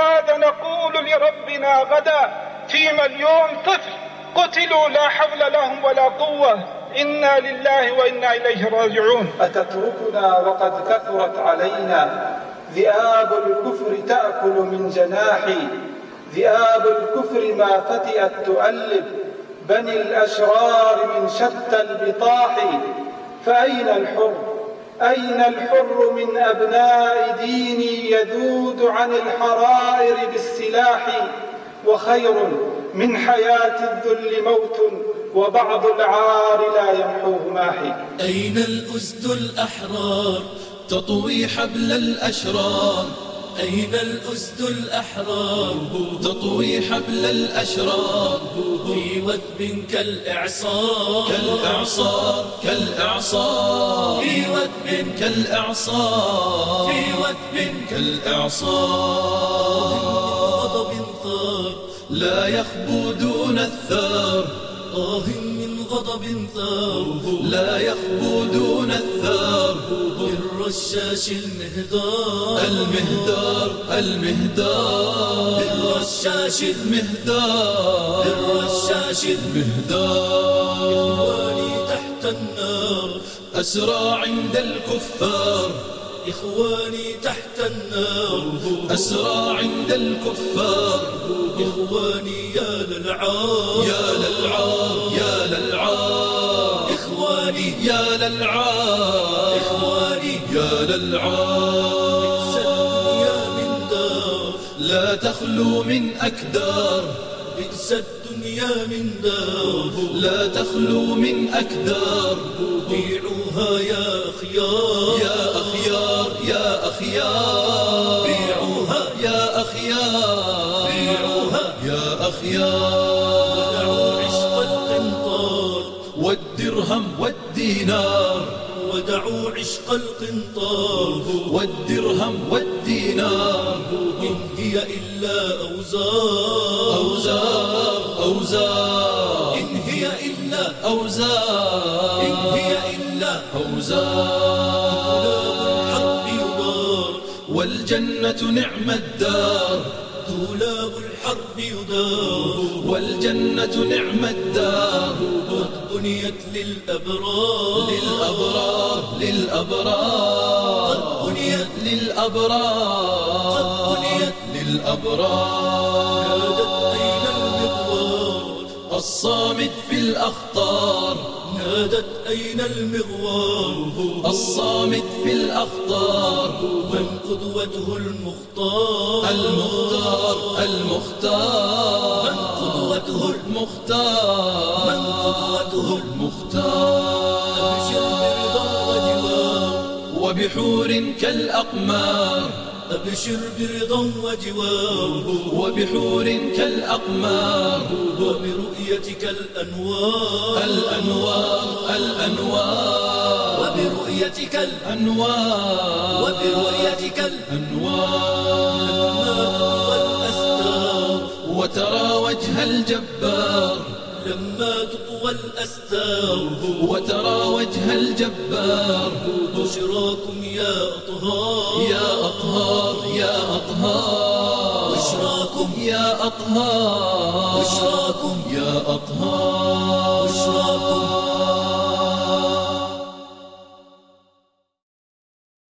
وماذا نقول لربنا غدا في مليون طفل. قتلوا لا حول لهم ولا قوة. إنا لله وإنا إليه راجعون. أتتركنا وقد كثرت علينا. ذئاب الكفر تأكل من جناحي. ذئاب الكفر ما فتئت تؤلب. بني الأشرار من شتى البطاح. فأين الحر؟ أين الحر من أبناء ديني يذود عن الحرائر بالسلاح وخير من حياة الذل موت وبعض العار لا يمحوه ماحي. أين الأسد الأحرار تطوي حبل الأشرار؟ أين الأسد الأحرار؟ تطوي حبل الأشرار. في وثب كالإعصار. كالإعصار كالإعصار. في وثب كالإعصار. في وثب كالإعصار. غضب ثار. لا يخبو دون الثار. آه من غضب ثار. لا يخبو دون الثار بالرشاش المهدار. المهدار المهدار. بالرشاش المهدار. بالرشاش المهدار. إخواني تحت النار. أسرى عند الكفار. إخواني تحت النار. أسرى عند الكفار. إخواني يا للعار. يا للعار يا للعار. إخواني يا للعار. إخواني يا للعار. يا من دار. لا تخلو من أكدار. بئس الدنيا من دار لا تخلو من أكدار بيعوها يا أخيار يا أخيار يا أخيار. بيعوها يا أخيار بيعوها يا أخيار. ودعوا عشق القنطار والدرهم والدينار. ودعوا عشق القنطار والدرهم والدينار. إن هي إلا أوزار. إلا أوزار. إن هي إلا أوزار. الحق يدار والجنة نعم الدار. دولاب الحرب يدار والجنة نعم الدار. قد بنيت للأبرار. للأبرار للأبرار. قد بنيت للأبرار. قد بنيت للأبرار. الصامت في الأخطار. نادت أين المغوار؟ الصامت في الأخطار. من قدوته المختار؟ المختار المختار. من قدوته المختار؟ من قدوته المختار. وبحور كالأقمار. أبشر برضا وجوار وبحور كالأقمار وبرؤيتك الأنوار الأنوار الأنوار وبرؤيتك الأنوار وبرؤيتك الأنوار والأستار وترى وجه الجبار لما تطوى الأستار وترى وجه الجبار بشراكم يا أطهار يا أطهار يا بشراكم يا أطهار. بشراكم